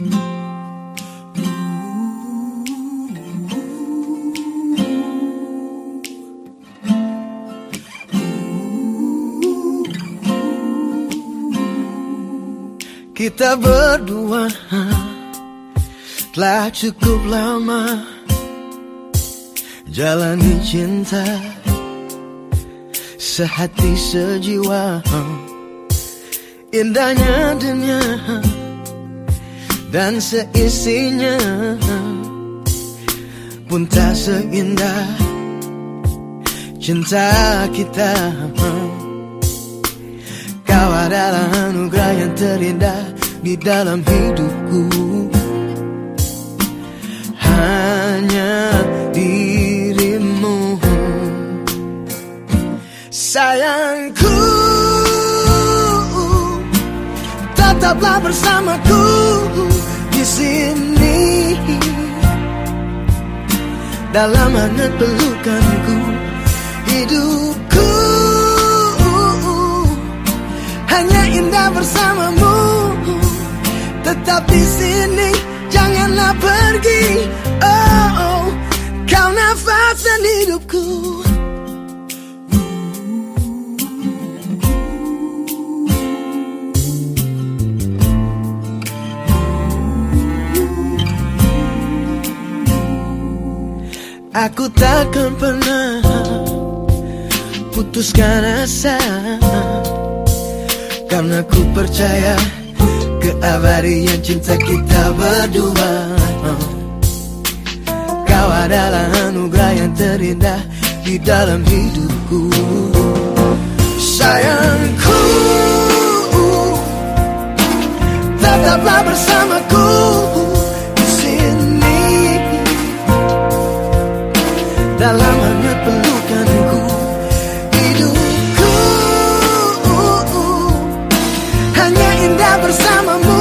Kita berdua telah cukup lama jalani cinta sehati sejiwa. Indahnya dunia dan seisinya pun tak seindah cinta kita. Kau adalah anugerah yang terindah di dalam hidupku Hanya dirimu Sayangku Tetaplah bersamaku di sini. Dalam hangat pelukanku Hidupku. Hanya indah bersamamu. Tetap di sini Janganlah pergi. Oh, oh. Kau nafas dan hidupku Aku takkan pernah putuskan asa. Karena ku percaya keabadian cinta kita berdua. Kau adalah anugerah yang terindah di dalam hidupku. Sayangku Tetaplah bersamaku Dalam hangat pelukanku Hidupku hanya indah bersamamu.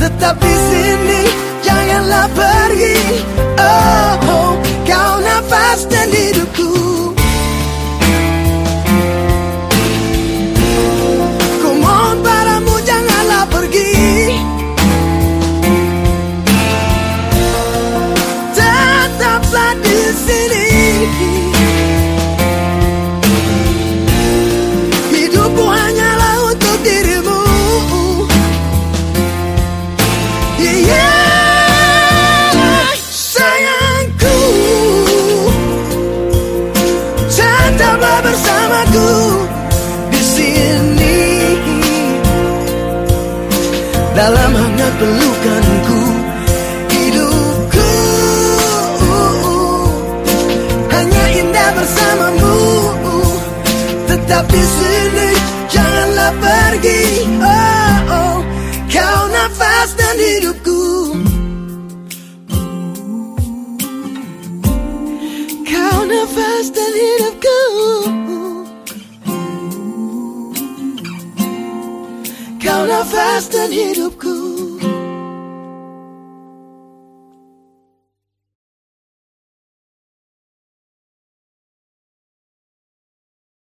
Tetap Dalam hangat pelukanku Hidupku. Hanya indah bersamamu. Tetap di sini Janganlah pergi. Oh, oh. Kau nafas dan hidupku. Kau nafas dan hidupku Kau nafas dan hidupku